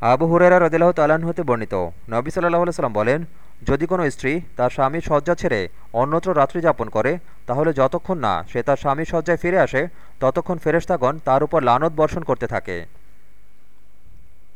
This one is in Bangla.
আবু হুরেরা রদিল্লাহ তালান হতে বর্ণিত। নবী সাল্লাহ সাল্লাম বলেন, যদি কোনো স্ত্রী তার স্বামীর শয্যা ছেড়ে অন্যত্র রাত্রি যাপন করে, তাহলে যতক্ষণ না সে তার স্বামীর শয্যায় ফিরে আসে, ততক্ষণ ফেরেস্তাগণ তার উপর লানত বর্ষণ করতে থাকে।